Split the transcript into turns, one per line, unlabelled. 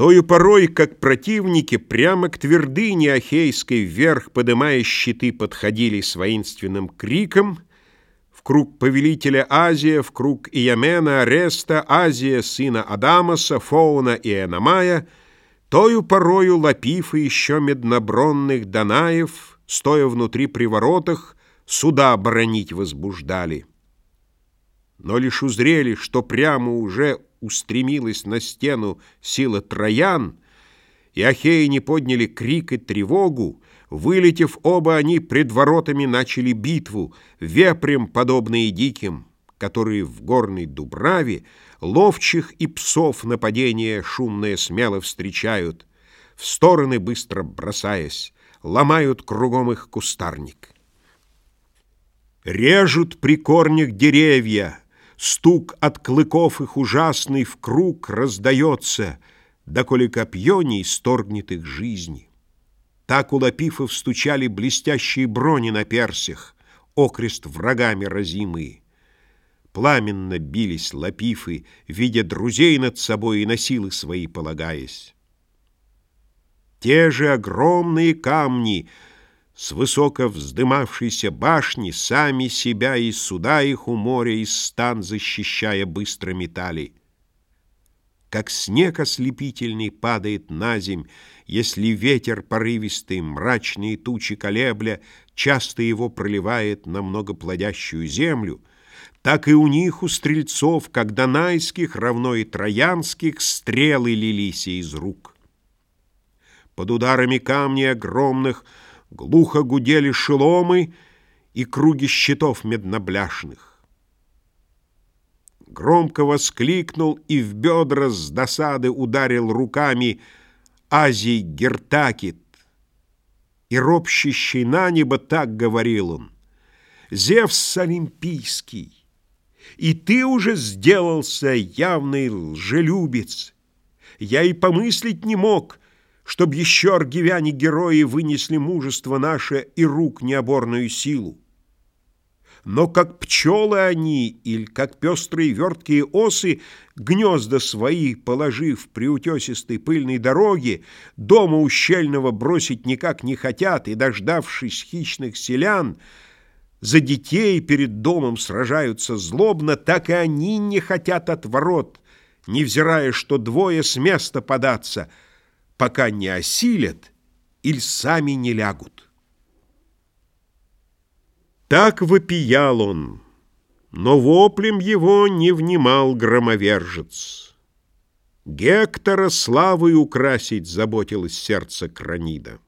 Тою порой, как противники, прямо к твердыне Ахейской вверх, подымая щиты, подходили с воинственным криком в круг повелителя Азия, в круг Иемена, Ареста, Азия, сына Адамаса, Фоуна и Эномая, тою порою Лапифа еще меднобронных Данаев, стоя внутри при воротах, суда бронить возбуждали. Но лишь узрели, что прямо уже устремилась на стену сила троян, и ахеи не подняли крик и тревогу, вылетев оба они пред воротами начали битву, вепрем подобные диким, которые в горной дубраве ловчих и псов нападение шумное смело встречают, в стороны быстро бросаясь, ломают кругом их кустарник. Режут при корнях деревья, Стук от клыков их ужасный в круг раздается, Доколе копье не исторгнет их жизни. Так у лапифов стучали блестящие брони на персях, Окрест врагами разимые. Пламенно бились лапифы, видя друзей над собой и на силы свои полагаясь. Те же огромные камни — с высоко вздымавшейся башни Сами себя и суда их у моря и стан защищая быстро метали. Как снег ослепительный падает на земь, Если ветер порывистый, мрачные тучи колебля, Часто его проливает на многоплодящую землю, Так и у них, у стрельцов, как донайских, равно и троянских, Стрелы лились из рук. Под ударами камней огромных — Глухо гудели шеломы и круги щитов меднобляшных. Громко воскликнул и в бедра с досады ударил руками Азий Гертакит. И ропщущий на небо так говорил он. «Зевс Олимпийский, и ты уже сделался явный лжелюбец. Я и помыслить не мог, Чтоб еще аргивяне-герои вынесли мужество наше и рук необорную силу. Но как пчелы они, или как пестрые верткие осы, гнезда свои, положив при утесистой пыльной дороге, дома ущельного бросить никак не хотят, и, дождавшись хищных селян, за детей перед домом сражаются злобно, так и они не хотят от ворот, невзирая, что двое с места податься — пока не осилят или сами не лягут. Так вопиял он, но воплем его не внимал громовержец. Гектора славой украсить заботилось сердце Кранида.